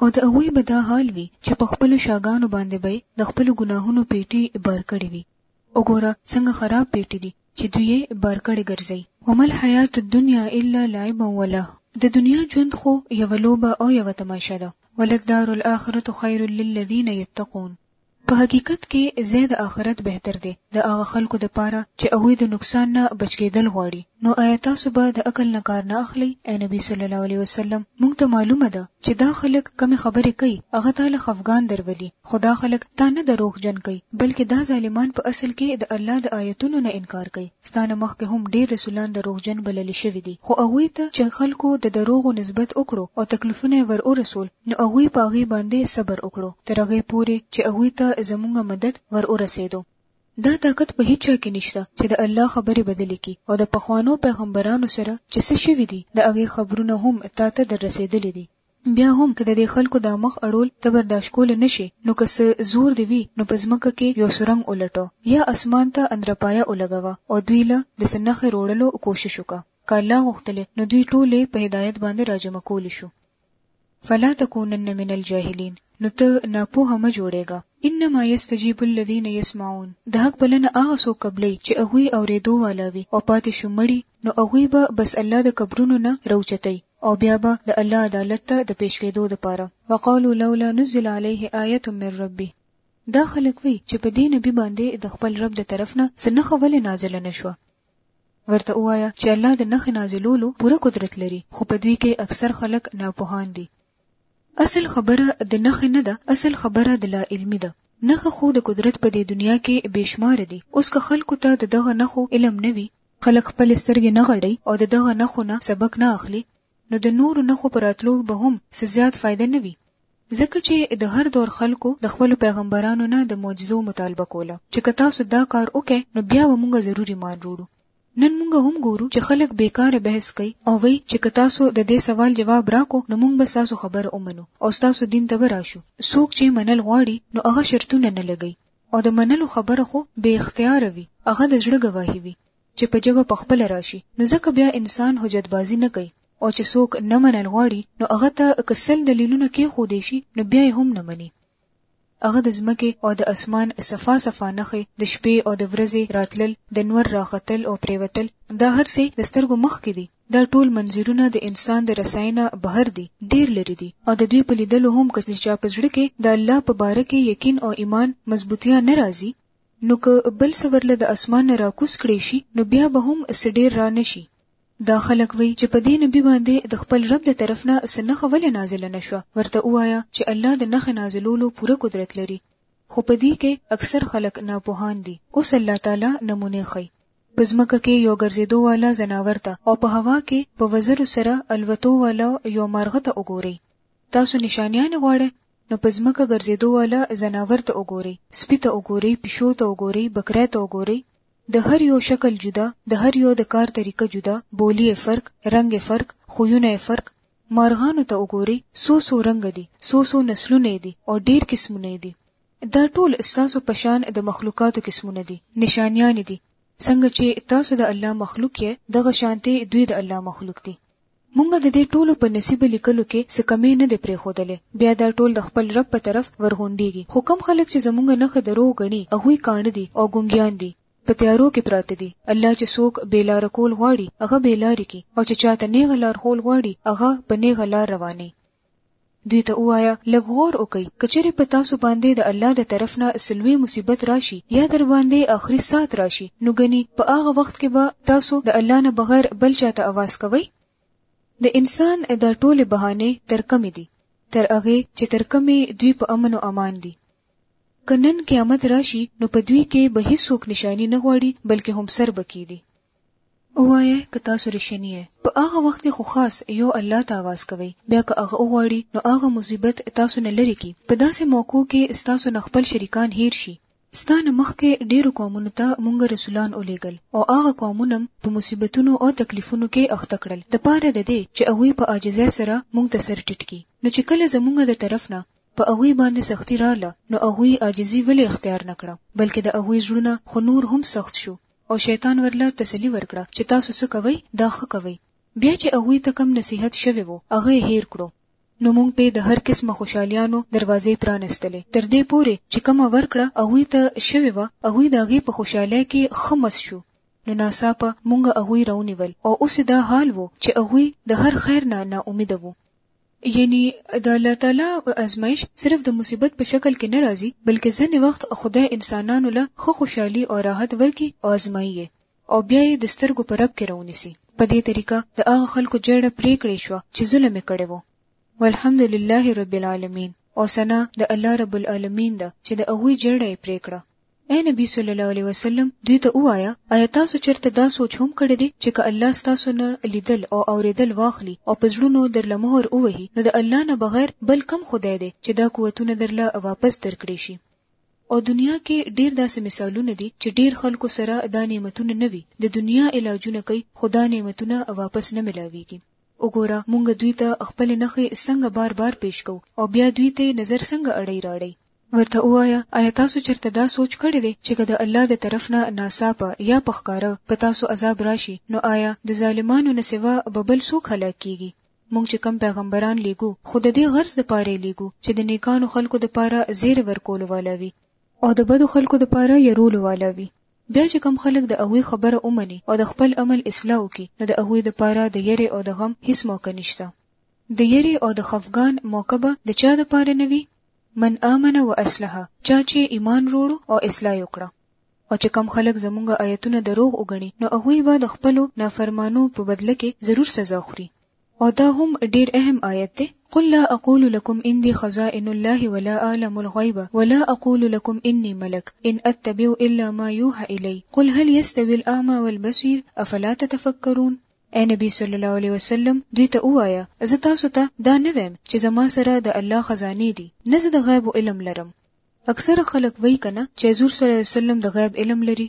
او د هغوی به دا حال وي چې په خپلو شاګانو باندې به یې د خپلو ګناهونو پېټي بار کړي وي وګوره څنګه خراب پېټي دي چې دوی یې بار کړي ګرځي وما الحیات الدنیا الا لعب وله د دنیا ژوند خو یوه لوبه او یوه تماشه ده ولدار الاخرة خیر للذین یتقون په حقیقت کې ځای د آخرت بهتر دی د هغه خلکو دپاره چې هغوی د نقصان نه بچ کیدل غواړي، نو آیا تاسو به د عقل نه کار نه اخلئ؟ ای نبی صلی الله علیه وسلم مونږ ته معلومه ده چې دا خلک کومې خبرې کوي هغه تا له خفګان درولي، خو دا خلک تا نه دروغ جن کوي بلکې دا ظالمان په اصل کې د الله د آیتونو نه انکار کوي، ستا نه مخکې هم ډیر رسولان دروغ جن بلل شوي دي، خو هغوی ته چې خلکو د دروغو نسبت وکړو او تکلیفونه یې ور ورسول، نو هغوی په هغوی باندې صبر وکړو تر هغې پورې چې هغوی ته زمونږ مدد ور ورسېدو. دا طاقت په هیچا کې نشته چې د الله خبرې بدلې کړي او د پخوانو پیغمبرانو سره چې څه شوي دي د هغې خبرونه هم تا ته در رسېدلي دي. بیا هم که د دې خلکو دا مخ اړول ته برداشت کولی نه شې نو که څه زور دې وي نو په ځمکه کې یو سرنګ ولټوه یا اسمان ته اندرپایه ولګوه او دوی له د څه نښې روړلو کوشش وکړه. که الله غوښتلی نو دوی ټولې په هدایت باندې راجمع کولی شو. فلا تکونن من الجاهلین نو ته ناپوه مه جوړېږه انما یستجیب الذین یسمعون د حق بلنه هغه څوک قبلې چې هغوی اورېدو والا وي او پاتې شو مړي نو هغوی به بس الله د قبرونو نه راوچتوي او بیا به د الله عدالت ته د پیش کېدو دپاره وقالو لولا نزل علیه آیة من ربه دا خلک وي چې په دې نبي باندې د خپل رب د طرف نه څه نښه ولې نازله نه شوه ورته ووایه چې الله د نښې نازلولو پوره قدرت لري خو په دوی کې اکثر خلک ناپوهان دي. اصل خبره د نښې نه ده اصل خبره د لا علمي ده. نښې خو د قدرت په دې دنیا کې بې شماره دي اوس که خلکو ته د دغه نښو علم نه وي، خلک خپلې سترګې نه غړوي او د دغه نښو نه سبق نه اخلي نو د نورو نښو په راتلو به هم څه زیات فایده نه وي ځکه چې د هر دور خلکو د خپلو پیغمبرانو نه د معجزو مطالبه کوله چې که تاسو دا کار وکړئ نو بیا به موږ ضرور ایمان روړو. نن موږ هم ګورو چې خلک بې کاره بحث کوي او وایي چې که تاسو د دې سوال جواب راکړو نو موږ به ستاسو خبره ومنو او ستاسو دین ته به راشو. څوک چې منل غواړي نو هغه شرطونه نه لګوي او د منلو خبره خو بې اختیاره وي، هغه د زړه ګواهي وي. چې په جبه په خپله راشي نو ځکه بیا انسان حجت بازي نه کوي او چې څوک نه منل غواړي نو هغه ته که سل دلیلونه کېښودی شي نو بیا یې هم نه مني. هغه د ځمکې او د اسمان صفا صفا نښې، د شپې او د ورځې راتلل، د نور راختل او پرېوتل دا هر څه د سترګو مخکې دي، دا ټول منظرونه د انسان د رسای نه بهر دي، ډېر لرې دي او د دوی په لیدلو هم که د چا په زړه کې د الله په باره کې یقین او ایمان مضبوطیا نه راځي، نو که بل څه ورله د اسمان نه راکوز کړی شي نو بیا به هم څه ډیر را نه شي دا خلک وی چې په دې نبی باندې د خپل رب د طرف نه څه نخه ولې نازله نه شوه ورته ووایه چې الله د نخې نازلولو پوره قدرت لري خو په دې کې اکثر خلک ناپوهان دي اوس الله تعالی نمونه ښي په ځمکه کې یو ګرځېدو والا ځناور ته او په هوا کې په وزرو سره الوتو والا یو مارغه ته وګورئ تاسو نشانیان غواړئ نو په ځمکه ګرځېدو والا ځناور ته وګورئ، سپي ته وګورئ، پیشو ته وګورئ، بکری ته وګورئ، د هر یو شکل جدا، د هر یو د کار طریقه جدا، بولی یې فرق، رنګ یې فرق، خویونه یې فرق، مارغانو ته وګورئ، څو څو رنګه دي، څو څو نسلونه یې دي او ډېر قسمونه یې دي. دا ټول ستاسو په شان د مخلوقاتو قسمونه دي، نشانیانې دي، څنګه چې تاسو د الله مخلوق یئ، دغه شانتې دوی د الله مخلوق دي. مونږ د دې ټولو په نصیب لیکلو کې څه کمی نه دی پرېښودلی، بیا دا ټول د خپل رب په طرف ورغونډېږي، خو کوم خلک چې زمونږ نښې دروغ ګڼي، هغوی کاڼه دي او ګونګیان دي، په تیارو کې پراته دي، الله چې څوک بې لاره کول غواړي، هغه بې لارې کړي او چې چاته نېغه لار ښول غواړي، هغه په نېغه لار روانوي. دوی ته ووایه لږ غور وکړئ که چېرې په تاسو باندې د الله د طرف نه څه لوی مصیبت راشي یا در باندې اخري ساعت راشي نو ګني په هغه وخت کې به تاسو د الله نه بغیر بل چا ته اواز کوئ د انسان دا ټولې بهانې تر کمې دي تر هغې چې تر کمې دوی په امن او امان دي که نن قیامت راشي نو په دوی کې به هیڅوک نشانی نه غواړي بلکې هم سر بکی دي ووایه که تاسو رښتیني یې په هغه وخت کې خو خاص یو الله ته اواز کوي بیا که هغه وغواړي نو هغه مصیبت تاسو نه لرې کړي په داسې موقعو کې ستاسو نه خپل شریکان هیر شي ستا نه مخکې ډېرو قومونو ته مونږ رسولان ولېږل او هغه قومونه هم په مصیبتونو او تکلیفونو کې اخته کړل د پاره د دې چې هغوی په عاجزۍ سره مونږ ته سر ټیټ کړي نو چې کله زمونږ د طرف نه په هغوی باندې سختي راغله نو هغوی عاجزي ولې اختیار نه کړه بلکې د هغوی زړونه خو نور هم سخت شو او شیطان ورله تسلي ورکړه چې تاسو څه کوئ دا ښه کوئ، بیا چې هغوی ته کوم نصیحت شوی وو هغه یې هیر کړو نو مونږ پرې د هر قسمه خوشحالیانو دروازې پرانستلې تر دې پورې چې کومه ورکړه هغوی ته شوې وه هغوی د هغې په خوشحالۍ کې ښه مست شو نو ناڅاپه مونږ هغوی راونیول او اوس یې دا حال وو چې هغوی د هر خیر نه ناامیده وو. یعنی د الله تعالی ازمایش صرف د مصیبت په شکل کې نه راځي بلکې ځنې وخت خدای انسانانو له خو خوشحالي او راحت ورکي او ازمایي او بیا یې د سترګو پر رب کې راونیسي په دې طریقه د هغه خلکو جړه پرې کړې شو چې ظلم یې کړی وو والحمدلله رب العالمین او ثنا د الله رب العالمین ده چې د هغوی جړه یې پرې کړه اے نبی صلی الله علیه وسلم دوی ته وایا آیا تاسو چرته دا سوچ هم کړی دی چې که الله تاسو نه لیدل او اوریدل واخلي او په زړونو در لمهر ووهي نو د الله نه بغیر بل کم خدای دی چې دا قوتونه درله واپس درکړي شي او دنیا کې ډیر داسې مثالونه دي چې ډیر خلکو سره دا نعمتونه نه وي د دنیا علاجونه کوي خدا نعمتونه واپس نه ملاويږي وګوره مونږ دوی ته خپل نخې څنګه بار بار پیش کو او بیا دوی ته نظر څنګه اړی راړی ورته ووایه، ایا تاسو چېرته دا سوچ کړی دی چې که د الله د طرف نه ناڅاپه یا په ښکاره په تاسو عذاب راشي نو ایا د ظالمانو نه سوا به بل څوک هلاک کېږي؟ موږ چې کوم پیغمبران لېږو خو د دې غرض دپاره یې لېږو چې د نېکانو خلکو دپاره زېری ورکولو والا وي او د بدو خلکو دپاره یرولو والا وي، بیا چې کوم خلک د هغوی خبره ومني او د خپل عمل اصلاح وکړي نو د هغوی دپاره د یرې او د غم هېڅ موقع نشته. د یرې او د خفګان موقع به د چا دپاره نه وي؟ من آمن و اصلح چا چې ایمان وروړو او اصلاح وکړه او چې کم خلک زمونږ آیتونه دروغ وګڼي نو هغوی به د خپلو نافرمانو په بدله کې ضرور سزا خوري او دا هم ډیر اهم آیت دی قل لا اقول لكم عندي خزائن الله ولا اعلم الغيب ولا اقول لكم اني ملك ان اتبع الا ما يوحى الي قل هل يستوي الاعمى والبصير افلا تتفكرون اے نبی صلی الله علیه وسلم دوی ته وایا زه تاسو ته دا نه ویم چې زما سره د الله خزانه دي نه زه د غیب علم لرم اکثر خلک وایي کنه چې حضور صلی الله علیه وسلم د غیب علم لري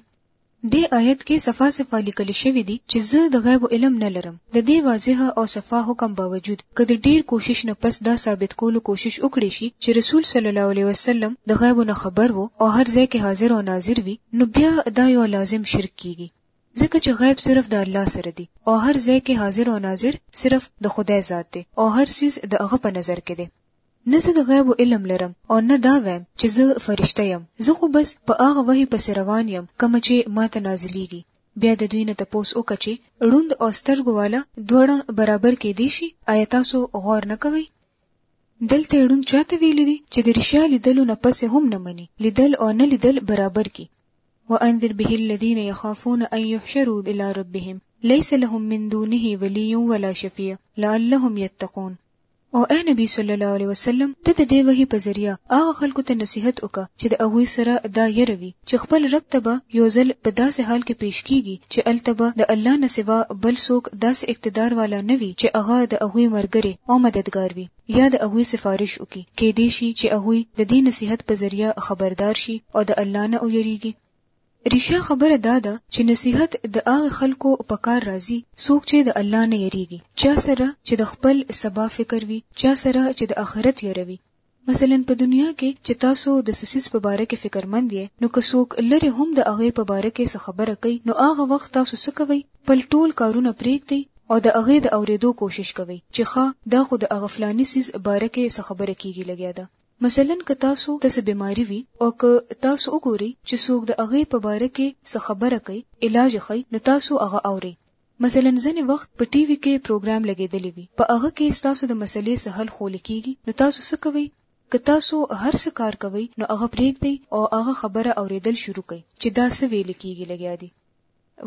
دې آیت کې صفا صفا لیکل شوی دی چې زه د غیب علم نه لرم د دې واضح او صفا حکم باوجود کله ډیر کوشش نه پس دا ثابت کولو کوشش وکړي شي چې رسول صلی الله علیه وسلم د غیب نه خبر وو او هر ځای کې حاضر او ناظر وي نو بیا دا یو لازم شرک کیږي ځکه چې غیب صرف د الله سره دی او هر ځای کې حاضر او ناظر صرف د خدای ذات دی او هر چیز د هغه په نظر کې دی نه زه د غیب علم لرم او نه دا وایم چې زه فرشته یم زه خو بس په هغه وحی پس روان یم کوم چې ما ته نازلیږي بیا د دوی نه تپوس وکړه چې ړوند او سترګو والا دواړه برابر کې دي شي آیا تاسو غور نه کوئ دلته ړوند چاته ویل دي چې د رښتیا لیدلو نه پس هم نه مني لیدل او نه لیدل برابر کی وانذر به الذين يخافون ان يحشروا الى ربهم ليس لهم من دونه ولي ولا شفيع لعلهم يتقون او اے نبی صلی الله علیه وسلم ته د دې وحی په ذریعہ هغه خلکو ته نصیحت وکړه چې د هغوی سره دا يروي چې خپل رب ته به یو ځل په داسې حال کې پیش کیږي چې الته به د الله نه سوا بل څوک داسې اقتدار والا نه وي چې هغه د هغوی مرګري او مددگار وي یا د هغوی سفارش وکړي، کیدای شي چې هغوی د دې نصیحت په ذریعه خبردار شي او د الله نه ویریږي. ریښه خبره دا ده چې نصیحت د هغه خلکو په کار راځي څوک چې د الله نه یریږي، چا سره چې د خپل سبا فکر وي، چا سره چې د اخرت یره وي. مثلاً په دنیا کې چې تاسو د څه څیز په باره کې فکرمند یئ، نو که څوک لرې هم د هغې په باره کې څه خبره کوي، نو هغه وخت تاسو څه کوئ؟ خپل ټول کارونه پریږدئ او د هغې د اورېدو کوشش کوئ چې ښه دا خو د هغه فلاني څیز باره کې څه خبره کیږي لګیا ده مثلاً که تاسو ته څه بیماري وي او که تاسو وګورئ چې څوک د هغې په باره کې څه خبره کوي علاج یې ښيي نو تاسو هغه اورئ مثلاً ځینې وخت په ټي وي کې پروګرام لګېدلی وي په هغه کې ستاسو د مسلې څه حل ښوول کیږي نو تاسو څه کوئ که تاسو هر څه کار کوئ نو هغه پرېږدئ او هغه خبره اورېدل شروع کړئ چې دا څه ویل کیږي لګیا دي.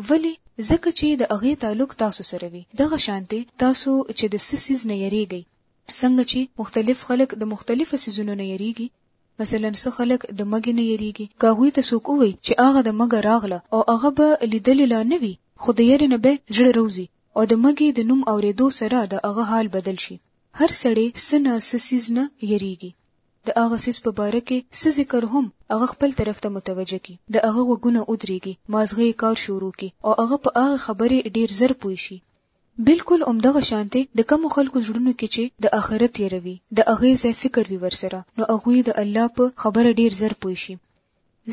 ولې؟ ځکه چې د هغې تعلق تاسو سره وي، دغه شانتې تاسو چې د څه څیز نه یریږئ، څنګه چې مختلف خلک د مختلفو څیزونو نه یریږي، مثلاً څه خلک د مږې نه یریږي، که هغوی ته څوک ووایي چې هغه د مږه راغله او هغه به لیدلې لا نه وي، خو د یرې نه به زړه روځي او د مږې د نوم اوریدو سره د هغه حال بدل شي. هر سړی څه نه څه څیز نه یریږي. د هغه څیز په باره کې څه ذکر هم هغه خپل طرف ته متوجه کړي، د هغه غوږونه ودریږي، مازغه یې کار شروع کړي او هغه په هغې خبرې ډیر زر پوه شي. بلکل همدغه شانتې د کومو خلکو زړونو کې چې د آخرت یره وي، د هغې ځای فکر وي ورسره، نو هغوی د الله په خبره ډیر زر پوه شي،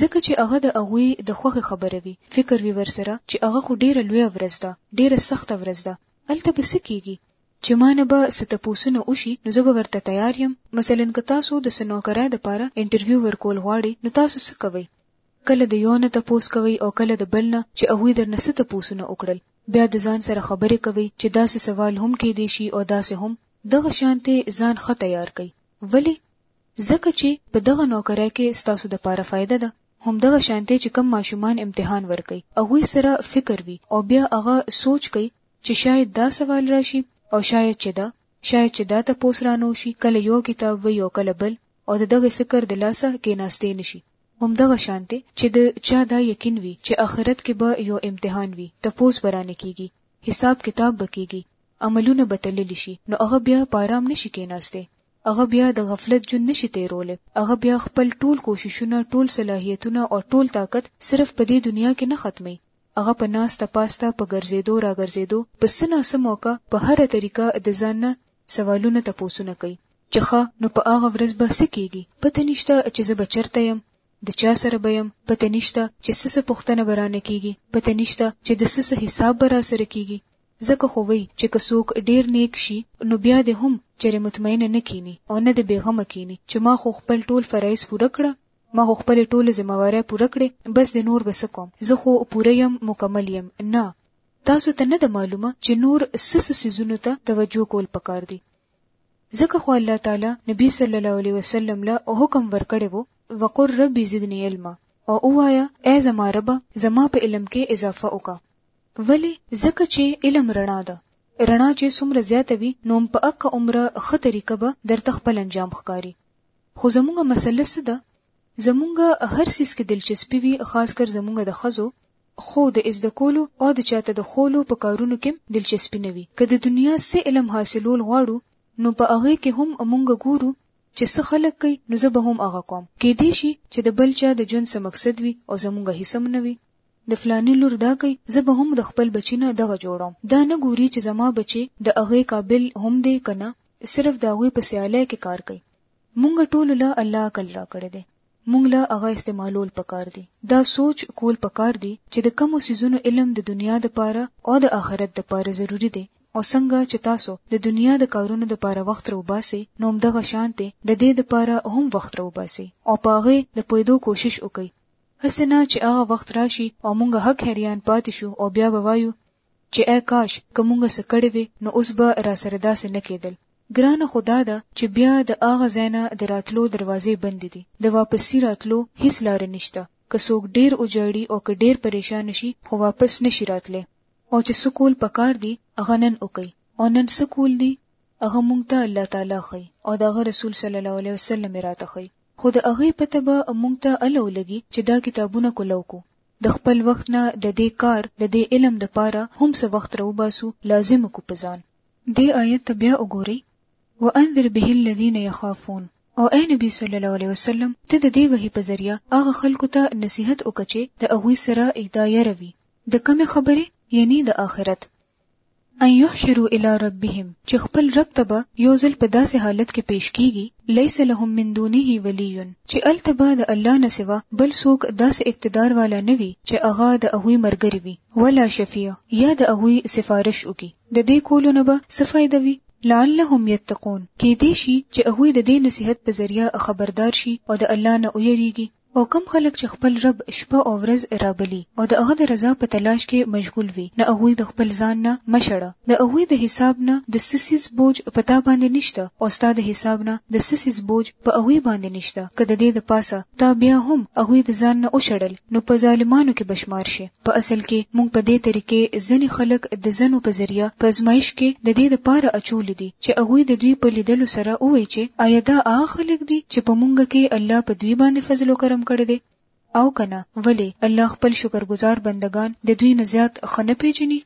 ځکه چې هغه د هغوی د خوښې خبره وي، فکر وي ورسره چې هغه خو ډیره لویه ورځ ده، ډیره سخته ورځ ده، هلته به څه کیږي؟ چې ما نه به څه تپوسونه وشي نو زه به ورته تیار یم مثلا که تاسو د څه نوکرۍ دپاره انټرویو ورکول غواړئ نو تاسو څه کوئ کله د یو نه تپوس کوئ او کله د بل نه چې هغوی درنه څه تپوسونه وکړل بیا د ځان سره خبرې کوئ چې داسې سوال هم کیدی شي او داسې هم دغه شانتې ځان ښه تیار کړئ ولې ځکه چې په دغه نوکرۍ کې ستاسو دپاره فایده ده همدغه شانتې چې کم ماشومان امتحان ورکوي هغوی سره فکر وي او بیا هغه سوچ کوي چې شاید دا سوال راشي او شاید چې دا شاید چې دا ته پوس رانو شي کله یو کتاب وي او کله بل او دغه فکر د لاسه کې ناشته نشي هم دغه شانته چې د چا دا یقین وي چې آخرت کې به یو امتحان وي ته پوس برانه کیږي حساب کتاب بکیږي عملونه بتلل شي نو هغه بیا پارام نشي کې ناشته هغه بیا د غفلت جون نشي تیرول هغه بیا خپل ټول کوششونه ټول صلاحیتونه او ټول طاقت صرف په دې دنیا کې نه ختمي هغه په ناسته پاسته په ګرځېدو را ګرځېدو په څه ناسه موقع په هره طریقه د ځان نه سوالونه تپوسونه کوي چې ښه نو په هغه ورځ به څه کیږي پته نشته چې زه به چرته یم د چا سره به یم پته نشته چې څه څه پوښتنه به رانه کیږي پته نشته چې د څه څه حساب به را سره کیږي ځکه خو وایي چې که څوک ډیر نیک شي نو بیا دې هم چېرې مطمئنه نه کینی او نه دې بېغمه کینی چې ما خو خپل ټول فرایض پوره کړه ما خو خپل ټول ذمہ واری پوره کړې بس د نور بس کوم زه خو پوره يم مکمل يم نه تاسو ته نه د معلومه چې نور سس سيزونو ته توجه کول پکار دي ځکه خو الله تعالی نبی صلی الله علیه وسلم له حکم ورکړی وو وقر رب زدنی علم او اوایا ای زما رب زما په علم کې اضافه وکا ولی ځکه چې علم رڼا ده رڼا چې څومره زیاته وي نو په اک عمره خه طریقه به درته خپل انجام ښکاری خو زمونږ مسله څه ده زمونږ هر سیس کې دلچسپي وي خاص کر زمونږ د خزو خو د ازده کولو او د چاته د خولو په کارونو کې دلچسپي نه وي که د دنیا سه علم حاصلول غواړو نو په هغه کې هم مونږ ګورو چې څه خلک کوي نو زه به هم هغه کوم کې دی شي چې د بل چا د جون سم مقصد وي او زمونږ هیڅ هم نه وي د فلانی لور دا کوي زه به هم د خپل بچی نه دغه جوړوم دا نه ګوري چې زما بچي د هغه قابل هم دی کنه صرف د هغوی په سیالۍ کې کار کوي مونږ ټول له الله عقل راکړی دی مونږ له هغه استعمالول پکار دي دا سوچ کول پکار دي چې د کومو سيزونو علم د دنیا د پاره او د آخرت د پاره ضروری دی او څنګه چې تاسو د دنیا د کارونو د پاره وخت روباسي نو دغه شانته د دې د پاره هم وخت روباسي او پاغه د پویدو کوشش وکړي هسه نه چې هغه وخت راشي او مونږ حق هریان پاتې شو او بیا به وایو چې ای کاش که مونږ څه کړی وی نو اوس به راسره داسې نه کېدل ګرانه خو دا ده چې بیا د هغه ځای نه د راتلو دروازې بندې دي د واپسي راتلو هیڅ لاره نشته که څوک ډیر وژاړي او که ډیر پریشان شي خو واپس نشي راتلی او چې څه کول پکار دي هغه نن وکړي او نن څه کول دي هغه مونږ ته الله تعالی ښي او د هغه رسول صلی الله علیه وسلم راته ښي خو د هغه پته به مونږ ته الو لګي چې دا کتابونه کولو کو د خپل وخت نه د دې کار، د دې علم د پاره هم څه وخت راوباسو، لازم کو په ځان. دې آیت ته بیا وګورئ، وانذر به الذین یخافون، او ای نبی صلی الله علیه وسلم ته د دې وحی په ذریعه هغه خلکو ته نصیحت وکړه چې د هغوی سره یې دا یره وي، د کومې خبرې؟ یعنی د آخرت. ان یحشروا الی ربهم چې خپل رب ته به یو ځل په داسې حالت کې پیش کیږي لیس لهم من دونه ولی چې هلته به د الله نه سوا بل څوک داسې اقتدار والا نه وي چې هغه د هغوی مرګري وي ولا شفیع یا د هغوی سفارش وکړي د دې کولو نه به څه فایده وي لعلهم یتقون کې دې شي چې هغوی د دې نصیحت په ذریعه خبردار شي او د الله نه ویریږي او کوم خلک چې خپل رب شپه او ورځ رابلي او د هغه د رضا په تلاش کې مشغول وي نو هغوی د خپل ځان نه مه شړه، د هغوی د حساب نه د څه څیز بوج په تا باندې نشته او ستا د حساب نه د څه څیز بوج په هغوی باندې نشته، که د دې د پاسه تا بیا هم هغوی د ځان نه وشړل نو په ظالمانو کې به شمار شې. په اصل کې موږ په دې طریقې ځنې خلک د ځنو په ذریعه په ازمایش کې د دې لپاره اچولي دي چې هغوی د دوی په لیدلو سره ووایي چې آیا دا هغه خلک دي چې په موږ کې الله په دوی باندې فضل او کرم کړی دی او کنه ولې الله خپل شکرګزار بندګان د دوی نه زیات ښه نه پیژني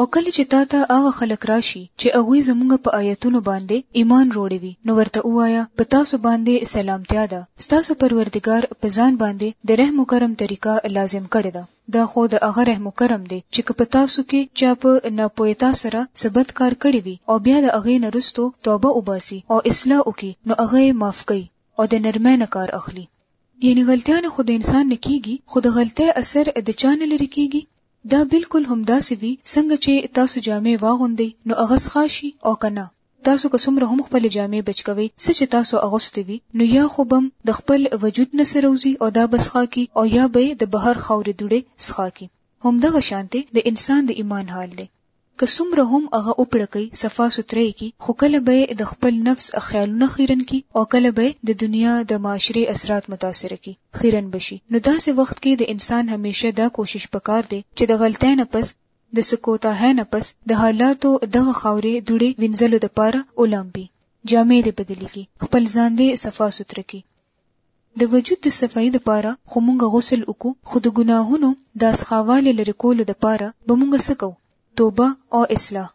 او کله چې تا ته هغه خلک راشي چې هغوی زموږ په آیتونو باندې ایمان روړی وي نو ورته وایا په تاسو باندې سلامتیا ده ستاسو پروردګار په ځان باندې د رحم و کرم طریقه لازم کړې ده دا خو د هغه رحم و کرم دی چې که په تاسو کې چا په ناپوهتا سره ثبت کار کړی وي او بیا د هغې نه رستو توبه وباسي او اصلاح وکړي نو هغه یې معاف کوي او د نرمۍ نه کار اخلي یعنی غلطیانه خو د انسان نه کیږي خو د غلطۍ اثر د چا نه لرې کیږي دا بالکل همداسې وي څنګه چې تاسو جامې واغوندئ نو هغه څخه شي او که نه تاسو که څومره هم خپل جامې بچ کوئ څه چې تاسو اغوستې وي نو یا خو بم د خپل وجود نه سره وزي او دا بسخا کی او یا به د بهر خاورې دوړې سخا کی همدغه شانته د انسان د ایمان حال دی که څومره هم هغه وپړکي صفا سوتره یې کړي خو کله به یې د خپل نفس خیالونه خیرن کړي او کله به یې د دنیا د معاشرې اثرات متاثره کړي خیرن به شي نو داسې وخت کې د انسان همیشه دا کوشش پکار دی چې د غلطۍ نه پس د څه کوتاهۍ نه پس د حالاتو دغه خاورې دوړې وینځلو دپاره ولامبي جامې دې بدلې کړي خپل ځان دې صفا سوتره کړي د وجود د صفايي دپاره خو مونږ غسل وکو خو د ګناهونو داسخاوالي لرې کولو دپاره به مونږ څه کوو؟ توبه او اصلاح،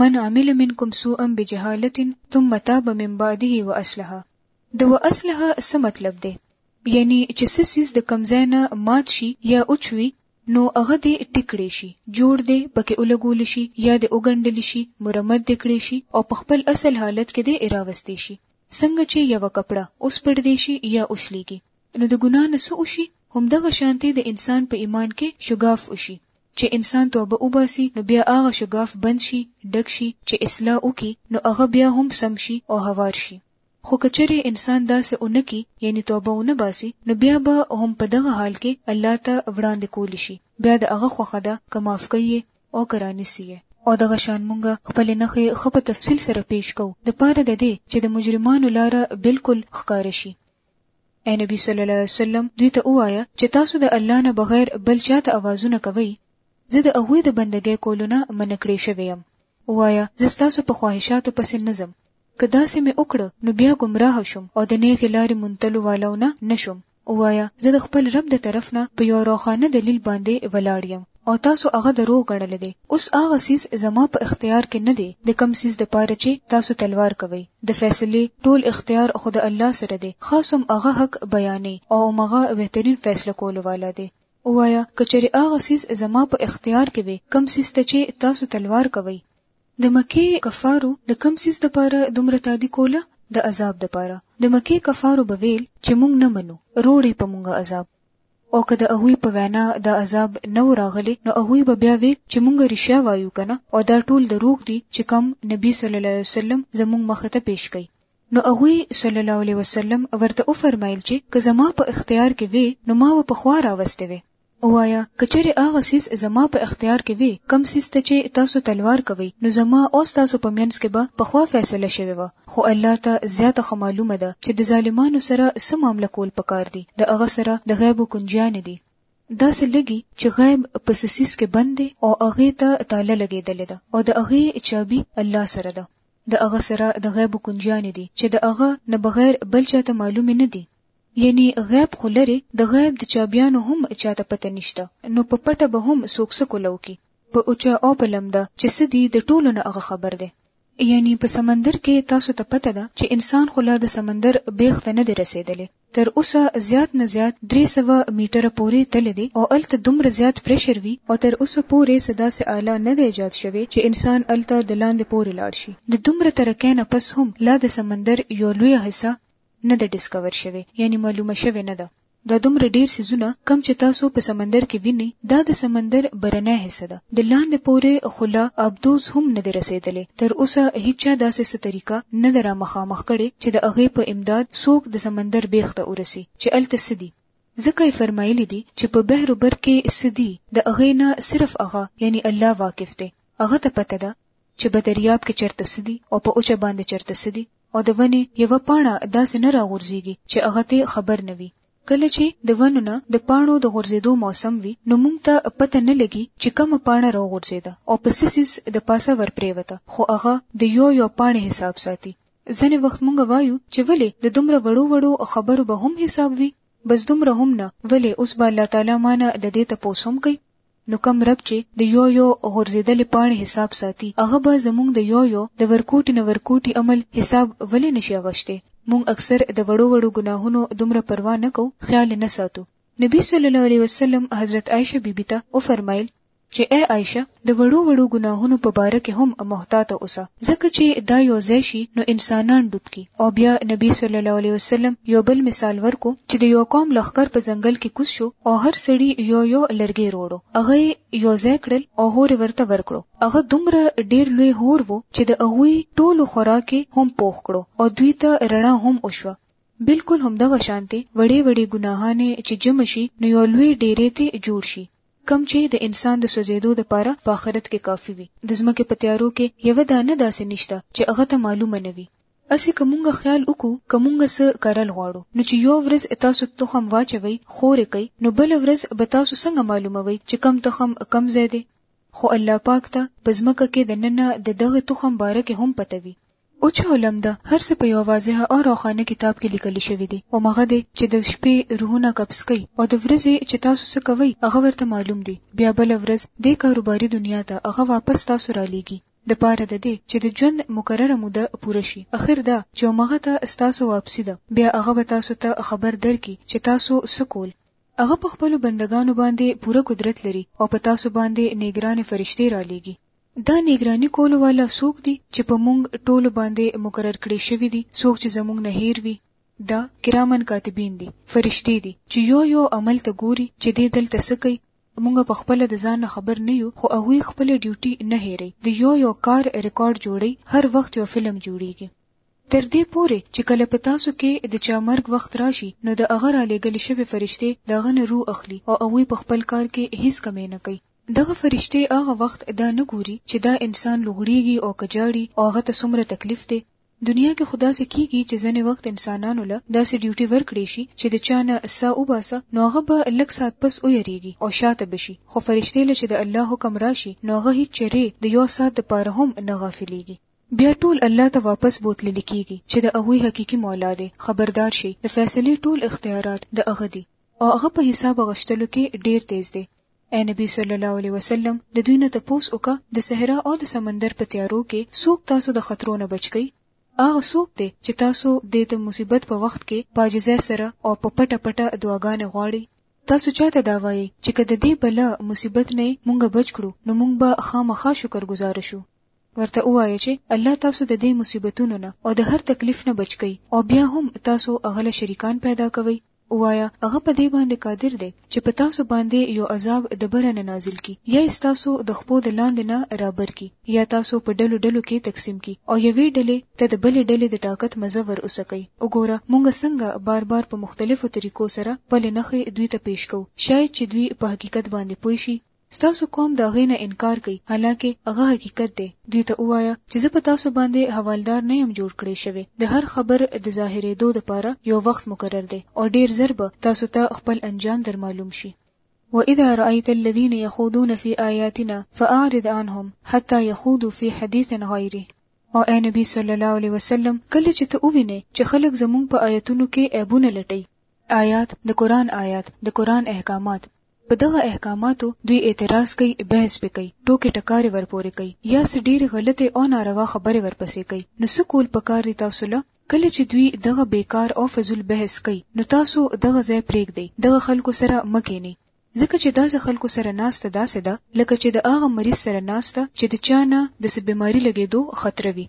من عمل منکم سوءا بجهالة ثم تاب من بعده واصلح، د واصلح څه مطلب دی؟ يعني چې څه څيز د کوم ځای نه مات شي يا وچ وي نو هغه دې ټيک کړې شي، جوړ دې پکې ولګول شي يا دې وګنډل شي، مرمت دې کړې شي او په خپل اصل حالت کې دې راوستې شي. څنګه چې یوه کپړه وسپړدی شي یا وشلیږي نو د ګناه نه څه وشي همدغه شانتې د انسان په ایمان کې شګاف وشي چې انسان توبه وباسي نو بیا هغه شګاف بند شي ډک شي چې اصلاح وکړي نو هغه بیا هم سم شي او هوار شي خو کچره انسان داسې اونکی یعنی توبه ونه باسي نو بیا به هم په دغه حال کې الله ته وړاندې کول شي بیا د هغه خوخه ده که معاف کوي او که رانیسي یې. او دغه شان مونږ خپلې نښې ښه په تفصیل سره پیش کوو د پاره د دې چې د مجرمانو لاره بالکل ښکاره شي. اې نبی صلی الله علیه وسلم دوی ته ووایه چې تاسو د الله نه بغیر بل چا ته اوازونه کوئ زه د هغوی د بندګۍ کولو نه منع کړی شوی یم ووایه زه ستاسو په خواهشاتو پسې نه ځم که داسې مې وکړه نو بیا ګمراه شوم او د نیغې لارې موندلو والاو نه نه شوم ووایه زه د خپل رب د طرف نه په یو روښانه دلیل باندې ولاړ یم او تاسو هغه دروغ ګڼلی دی اوس هغه څیز زما په اختیار کې نه دی د کوم څیز دپاره چې تاسو تلوار کوئ د فیصلې ټول اختیار خو د الله سره دی خاص هم هغه حق بیانوي او همغه بهترین فیصله کولو والا دی ووایه که چېرې هغه څیز زما په اختیار کې وي کوم څیز ته چې تاسو تلوار کوئ د مکې کفارو د کوم څیز دپاره دومره تادي کوله؟ د عذاب دپاره. د مکې کفارو به ویل چې موږ نه منو، روړی په موږ عذاب. او که د هغوی په وینا دا عذاب نه و راغلی نو هغوی به بیا ویل چې موږ رښیا وایو کنه او دا ټول دروغ دي چې کوم نبي صلی الله علیه وسلم زموږ مخ ته پیش کوي. نو هغوی، صلی الله علیه وسلم، ورته وفرمایل چې که زما په اختیار کې وی نو ما به پخوا راوستی وی. ووایه که چېرې هغه څیز زما په اختیار کې وی کوم څیز ته چې تاسو تلوار کوئ نو زما او ستاسو په منځ کې به پخوا فیصله شوې وه خو الله ته زیاته ښه معلومه ده چې د ظالمانو سره څه معامله کول پکار دي د هغه سره د غیبو کنجیانې دي داسې لګي چې غیب په څه څیز کې بند دی او هغې ته تاله لګېدلې ده او د هغې چابي الله سره ده د هغه سره د غیبو کنجیانې دي چې د هغه نه بغیر بل چاته معلومې نه دي یعنی غیب خو لری د غیب د چابیانو هم چاته پته نشته نو په پټه به هم څوک څه کوله وکړي په اوچه او په لمده چې څه دي د ټولو نه هغه خبر دی. یعنی په سمندر کې تاسو ته پته ده چې انسان خو لا د سمندر بیخ ته نه دی رسیدلی تر اوسه زیات نه زیات درې سوه میټره پورې تللی دی او هلته دومره زیات پریشر وي او تر اوسه پورې څه داسې آله نه ده ایجاد شوې چې انسان هلته د لاندې پورې لاړ شي د دومره ترقۍ نه پس هم لا د سمندر یوه لویه حصه نه ده ډیسکور شوې یعنی معلومه شوې نه ده. دا دومره ډیر څیزونه کوم چې تاسو په سمندر کې وینی دا د سمندر برنی حصه ده د لاندې پورې خو لا ابدوز هم نه دی رسیدلی تر اوسه هیچا داسې څه طریقه نه ده را مخامخ کړې چې د هغې په امداد څوک د سمندر بیخ ته ورسی چې هلته څه دي ځکه یې فرمایلی دي چې په بحر بر کې څه دي د هغې نه صرف هغه یعنی الله واقف دی هغه ته پته ده چې به دریاب کې چرته څه دي او په اوچه باندې چرته څه دي. او د ونې یوه پاڼه داسې نه راغورځېږي چې هغه ترې خبر نه وي. کله چې د ونو نه د پاڼو د غورځېدو موسم وي، نو موږ ته پته نه لګي چې کومه پاڼه راوغورځېده او په څه څیز د پاسه ورپرېوته، خو هغه د یو یو پاڼې حساب ساتي. ځینې وخت موږ وایو چې ولې د دومره وړو وړو خبرو به هم حساب وي؟ بس دومره هم نه، ولې اوس به الله تعالی مانه د دې تپوس هم کوي؟ نو کم رب چې د یو یو غورځېدلې پاڼې حساب ساتي هغه به زمونږ د یو یو د ورکوټي نه ورکوټي عمل حساب ولې نشي غشته مونږ اکثر د وړو وړو ګناهونو دومره پروا نه کو خیال نه ساتو نبی صلی الله علیه وسلم حضرت عائشه بیبی ته او فرمایل چې اے عائشه د وړو وړو ګناهونو په باره کې هم محتاط اوسه ځکه چې دا یو ځای شي نو انسانان ډوب کی او بیا نبی صلی الله علیه وسلم یو بل مثال ورکو چې د یو قوم لخر په ځنګل کې کوس شو او هر سړی یو یو لرګي وروړو هغه یو ځای کړل او هور ورته ورکړو هغه دومره ډیر لوی هور وو چې د هغوی ټولو خوراکي هم پوخ کړو او دوی ته رڼا هم وشوه بالکل همدغه شانتي وړې وړې ګناهانې چې جمع شي نو یو لوی ډیرې ته جوړ شي کوم چې د انسان د سوځېدو لپاره په آخرت کې کافي وي د ځمکې په تیارو کې یوه دانه داسې نشته چې هغه ته معلومه نه وي اسې کومګه خیال وکړو کومګه سه کرل غواړو نو چې یو ورځ تاسو تخم واچوي خورې کوي نو بل ورځ به تاسو څنګه معلوموي چې کم تخم کم زیاده خو الله پاک ته پزمکه کې د ننه د دغه تخم باره کې هم پته وي او چې علم ده هر څه په یو واضح او روښانه کتاب کې لیکل شوی دی او مغه دی چې د شپې روحونه قبض کوي او د ورځې چې تاسو څه کوي هغه ورته معلوم دی بیا بل ورځ د کاروباري دنیا ته هغه واپس تاسو را لېږي د پاره د دې چې د ژوند مقرره موده پوره شي اخر دا چې مغه ته تاسو واپسی ده بیا هغه به تاسو ته خبر درکې چې تاسو څه کول هغه په خپل بندگانو باندې پوره قدرت لري او په تاسو باندې نگران فرشتي را لېږي دا نګراني کولو والا څوک دي چې په مونږ ټولو باندې مقرر کړي شوي دي څوک چې زمونږ نه هیر وي دا کرامن کاتبین دي فرشتي دي چې یو یو عمل ته ګوري چې دې دلته څه کوي مونږ په خپل د ځان خبر نه یو خو هغه خپل ډیوټي نه هېري د یو یو کار ریکارډ جوړي هر وخت یو فلم جوړيږي تر دې پورې چې کله په تاسو کې د چا مرګ وخت راشي نو د هغه را لېږل شوی فرشته د هغه نه روح اخلي او هغوی په خپل کار کې هیڅ کمی نه کوي دغه فرشتې هغه وخت دا نه ګوري چې دا انسان لوغړیږي او که ژاړي او هغه ته څومره تکلیف دی. دنیا کې خو داسې کیږي چې ځنې وخت انسانانو له داسې ډیوټي ورکړې شي چې د چا نه ساه وباسه نو هغه به لږ ساعت پس ویریږي او شاته به شي خو فرشتې له چې د الله حکم راشي نو هغه هیڅ چرې د یو ساعت د پاره هم نه غافلیږي. بیا ټول الله ته واپس بوتللي کیږي چې د هغوی حقیقي مولا دی. خبردار شئ د فیصلې ټول اختیارات د هغه دي او هغه په حساب غشتلو کې ډیر تیز دی. اے نبی صلی الله علیه وسلم د دوی نه تپوس وکړه د صحرا او د سمندر په تیارو کې څوک تاسو د خطرو نه بچ کړي هغه څوک دی چې تاسو د د مصیبت په وخت کې پاجزه سره او په پټه پټه دعاګانې غواړي تاسو چاته دا وایي چې کله دې بلا مصیبت نه مونږ بچ کړو نو مونږ به خامخا شکر گزار شو ورته وایي چې الله تاسو د دې مصیبتونو نه او د هر تکلیف نه بچ کړي او بیا هم تاسو اغله شریکان پیدا کوي ووایه، هغه په دې باندې قادر دی چې په تاسو باندې یو عذاب د بره نه نازل کړي یا یې ستاسو د خپو د لاندې نه رابر کړي یا تاسو په ډلو ډلو کې تقسیم کړي او یوې ډلې ته د بلې ډلې د طاقت مزه ور اوسه کوي وګوره مونږ څنګه بار بار په مختلفو طریقو سره خپلې نښې دوی ته پیش کوو شاید چې دوی په حقیقت باندې پوه شي ستاسو قوم د هغې نه انکار کوي حالانکه هغه حقیقت دی دوی ته ووایه چې زه په تاسو باندې حوالدار نه یم جوړ کړی شوی د هر خبر د ظاهرېدو لپاره یو وخت مقرر دی او ډیر زر به تاسو ته خپل انجام در معلوم شي واذا رايت الذين يخوضون في اياتنا فاعرض عنهم حتى يخوضوا في حديث غيره او اے نبی صلی الله علیه وسلم کله چې ته ووینې چې خلک زمونږ په آیتونو کې عیبونه لټي آیات د قران آیات د قران احکامات په دغه احکاماتو دوی اعتراض کوي، بحث پې کوي، ټوکې ټکارې ورپورې کوي یا څه ډېرې غلطې او ناروا خبرې ورپسې کوي، نو څه کول پکار دي تاسو له؟ کله چې دوی دغه بې کار او فضول بحث کوي، نو تاسو دغه ځای پرېږدئ، دغه خلکو سره مه کېنئ، ځکه چې داسې خلکو سره ناسته داسې ده لکه چې د هغه مریض سره ناسته چې د چا نه د څه بیماري لګېدو خطره وي،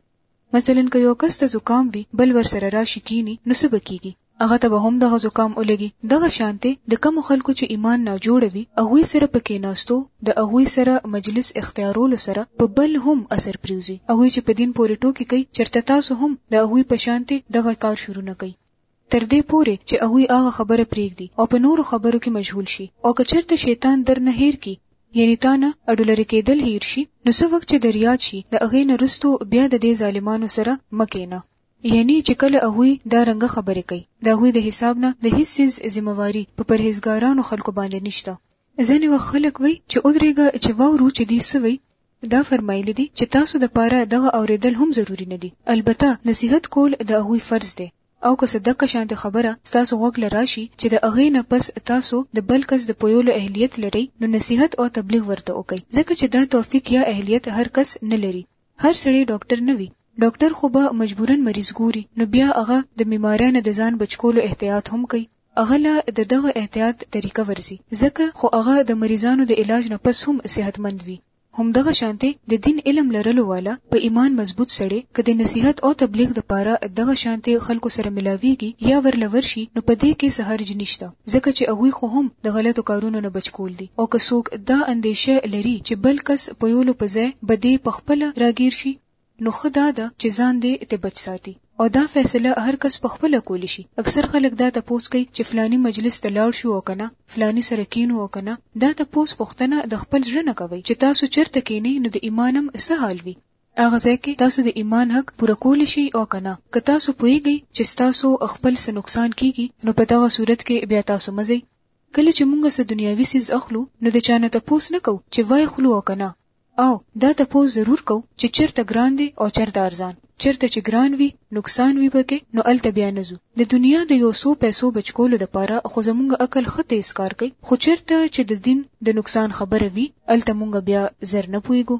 مثلا که یو کس ته زکام وي بل ورسره راشي کینی نو څه به کیږي هغه ته به هم دغه زکام ولګي دغه شانته د کوم خلکو چې ایمان نه جوړ وي هغوی سره پکې ناستو د هغوی سره مجلس اختیارولو سره په بل هم اثر پریوزي هغوی چې په دین پورې ټوکې کوي چرته تاسو هم د هغوی په شانته دغه کار شروع نه کوي تر دې پورې چې هغوی هغه خبره پرېږدي او په نورو خبرو کې مشغول شي او که چېرته شیطان در نه هېر کړي یعنی تا نه اډولرې کېدل هېر شي نو څه وخت چې در یاد شي د هغې نه وروسته بیا د دې ظالمانو سره مه کېنه یعنی چې کله هغوی دا رنګه خبرې کوي د هغوی د حساب نه د هیڅ څیز ذمه واري په پرهېزګارانو خلکو باندې نشته. ځینې وخت خلک وایي چې ودرېږه چې واورو چې دوی څه وایي ده فرمایلی دي چې تاسو دپاره دغه اورېدل هم ضروري نه دي البته نصیحت کول د هغوی فرض دی او که څه دقه شانتې خبره ستاسو غوږ له راشي چې د هغې نه پس تاسو د بل کس د پویولو اهلیت لرئ نو نصیحت او تبلیغ ورته وکړئ ځکه چې دا توفیق یا اهلیت هر کس نه لري هر سړی ډاکټر نه وي ډاکټر خو به مجبورا مریض ګوري نو بیا هغه د بیمارۍ نه د ځان بچ کولو احتیاط هم کوي هغه له د دغه احتیاط طریقه ورځي ځکه خو هغه د مریضانو د علاج نه پس هم صحتمند وي همدغه شانتې د دین علم لرلو والا په ایمان مضبوط سړی که د نصیحت او تبلیغ د پاره دغه شانتې خلکو سره ملاویږي یا ورله ورشي نو په دې کې څه حرج نشته ځکه چې هغوی خو هم د غلطو کارونو نه بچ کول دي او که څوک دا اندیشه لري چې بل کس پویولو په ځای به دې په خپله راګیر شي نو ښه دا ده چې ځان دې ته بچ ساتي او دا فیصله هر کس په خپله کولی شي. اکثر خلک دا تپوس کوي چې فلاني مجلس ته لاړ شو او که نه، فلاني سره کینو او که نه، دا تپوس پوښتنه د خپل زړه نه کوئ چې تاسو چرته کینئ نو د ایمان هم څه حال وي؟ هغه ځای کې تاسو د ایمان حق پوره کولی شئ او که نه؟ که تاسو پوهیږئ چې ستاسو خپل څه نقصان کیږي نو په دغه صورت کې بیا تاسو مه ځئ. کله چې مونږ څه دنیاوي څیز اخلو نو د چا نه تپوس نه کوو چې واخلو او که نه؟ او دا تپوس ضرور کو چې چرته ګران دی او چرته ارزان چرته چې ګران وي نقصان وي پکې نو الته بیا نه ځو د دنیا د یو څو پیسو بچکولو لپاره خو زمونږ عقل ښه تیز کار کوي خو چرته چې د دین د نقصان خبره وي الته مونږ بیا زر نه پوهیږو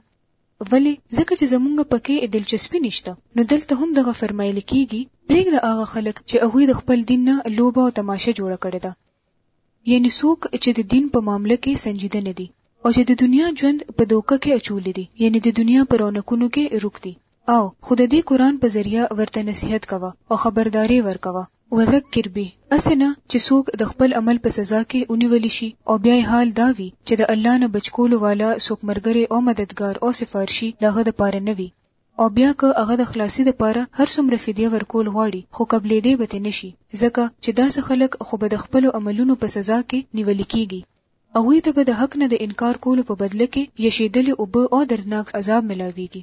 ولی ځکه چې زمونږ پکې دلچسپي نشته نو دلته هم دغه فرمایل کیږي پرېږده هغه خلک چې هغوی د خپل دین نه لوبه او تماشه جوړه کړې ده یعنی څوک چې د دین په معامله کې سنجیده نه دي او چې د دنیا ژوند په دوکه کې اچولې دي یعنی د دنیا پر رونقونو کې روک دي او خو د دې قران په ذریعہ ورته نصیحت کوه او خبرداري ورکوه وذکر به اسنه چې څوک د خپل عمل په سزا کې ونیول شي او بیا حال دا وي چې د الله نه بچکولو والا څوک مرګره او مددگار او سفارشي دغه د پاره نه وي او بیا که هغه د خلاصی د پاره هر څومره فدیه ورکول غواړي خو قبلیدی به ترې نشي ځکه چې داسې خلک خو به د خپلو عملونو په سزا کې نیول کیږي هغوی ته به د حق نه د انکار کولو په بدله کې یشیدلې اوبه او دردناک عذاب ملاویږي.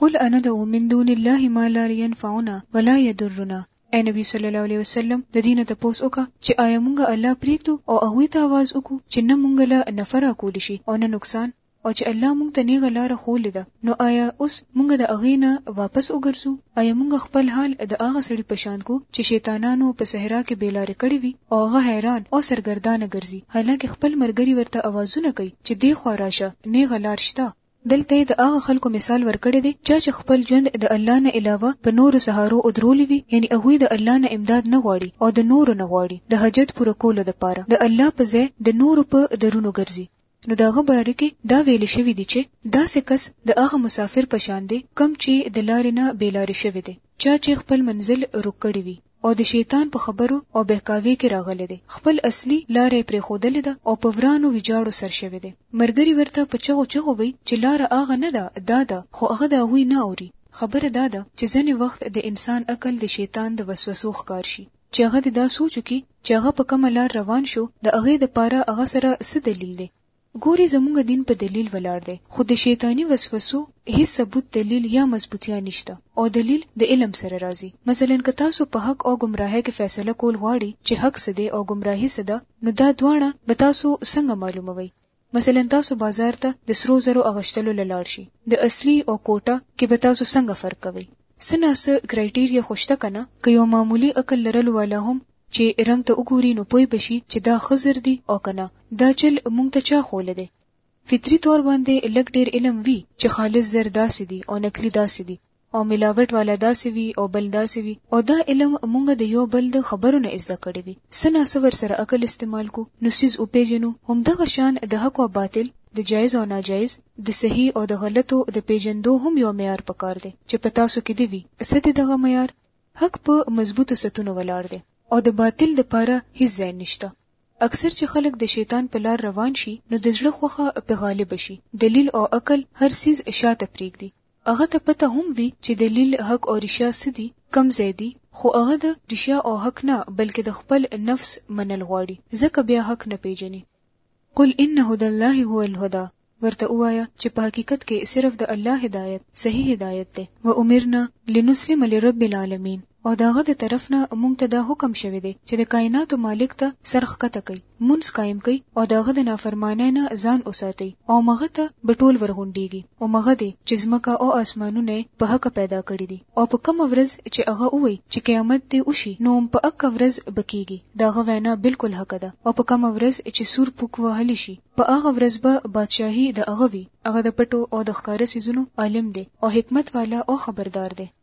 قل اندعو من دون الله ما لا ینفعنا ولا یضرنا، ای نبی صلی الله علیه وسلم د دینه تپوس وکه چې آیا مونږ الله پریږدو او هغوی ته آواز وکړو چې نه مونږ له نفع راکولی شي او نه نقصان؟ او چې الله مونږ ته نیغه لار خولې ده نو آیا اوس مونږ د هغه نه واپس وګرځو آیا مونږ خپل حال د هغه سړي پشان کو چې شیطانانو په صحرا کې بیلارې کړې وي او هغه حیران او سرګردانه ګرځي حالانکه خپل مرګري ورته اوازونه کوي چې دی خو راشه نیغه لار شته دلته د هغه خلکو مثال ورکړی دی چا چې خپل ژوند د الله نه علاوه په نورو سهارو او درولې وي یعنی هغه د الله نه امداد نه غواړي او د نورو نه غواړي د حاجت پوره کولو لپاره د الله په ځای د نورو په درونو ګرځي نو دغه باره کې دا ویل شوی دی چې داسې کس د هغه مسافر په شان دی کم چې د لارې نه بیلارې شوی دی چا چې خپل منزل رک کړی وي او د شیطان په خبرو او بهکاوي کې راغلی دی خپل اصلي لارې پرې خودلې ده او په ورانو ویجاړو سر شوی دی مرګري ورته په چغو چغو وي چې لاره هغه نه ده دا ده خو هغه د هغوی نه اوري خبره دا ده چې ځنې وخت د انسان عقل د شیطان د وسوسو ښکار شي چې هغه دې دا سوچ وکړي چې هغه په کومه لار روان شو د هغې دپاره هغه سره څه دلیل دی ګورې زمونږ دین په دلیل ولاړ دی خو د شیطاني وسوسو هیڅ ثبوت دلیل یا مضبوطیا نشته او دلیل د علم سره راځي مثلا که تاسو په حق او ګمراهۍ کې فیصله کول غواړي چې حق څه دی او ګمراهي څه ده نو دا دواړه به تاسو څنګه معلوموي مثلا تاسو بازار ته د سرو زرو اغشتلو لاړ شي د اصلي او کوټه کې به تاسو څنګه فرق کوي سناسه کرایټیریا خوشته کنه که یو معمولی عقل لرل والا هم چې رنگ ته وګوري نو پوي بشي چې دا خزر دي او کنه دا چل مونږ ته چا خول دي فطری طور باندې لګ ډیر علم وی چې خالص زر داسې دي او نقلی داسې دي او ملاوټ والا داسې وي او بل داسې وي او دا علم مونږ د یو بل د خبرو نه زده کړی وي څه ناڅه ورسره عقل استعمال کو نو څیز وپیژنو همدغه شان د حق او باطل د جایز او ناجایز د صحیح او د غلطو د پیژندو هم یو معیار پکار دی چې په تاسو کې دی وي څه دی دغه معیار حق په مضبوطو ستونو ولاړ دی او د باطل د پاره هیڅ ځای نشته اکثر چې خلک د شیطان په لار روان شي نو د زړه خوخه په غالب شي دلیل او عقل هر څیز شاته پریږدي هغه ته پته هم وي چې دلیل، حق او ریشه څه دي، کوم ځای دي، خو هغه د ریشه او حق نه بلکې د خپل نفس منل غواړي، ځکه بیا حق نه پېژني. قل ان هدی الله هو الهدی، ورته ووایه چې په حقیقت کې صرف د الله هدایت صحیح هدایت دی، وامرنا لنسلم لرب العالمین، او د هغه د طرف نه مونږ ته دا حکم شوی دی چې د کائناتو مالک ته سر ښکته کړئ، مونځ قائم کړئ او د هغه د نافرمانۍ نه ځان اوساتئ او مغه ته به ټول ورغونډیږي او مغه دی چې ځمکه او آسمانونه یې په حقه پیدا کړي دي او په کومه ورځ چې هغه ووایي چې قیامت دې وشي نو هم په اکه ورځ به کیږي د هغه وینا بلکل حقه ده او په کومه ورځ چې سور پوک وهل شي په هغه ورځ به بادشاهي د هغه وي هغه د پټو او د ښکاره څیزونو عالم دی او حکمت والا او خبردار دی.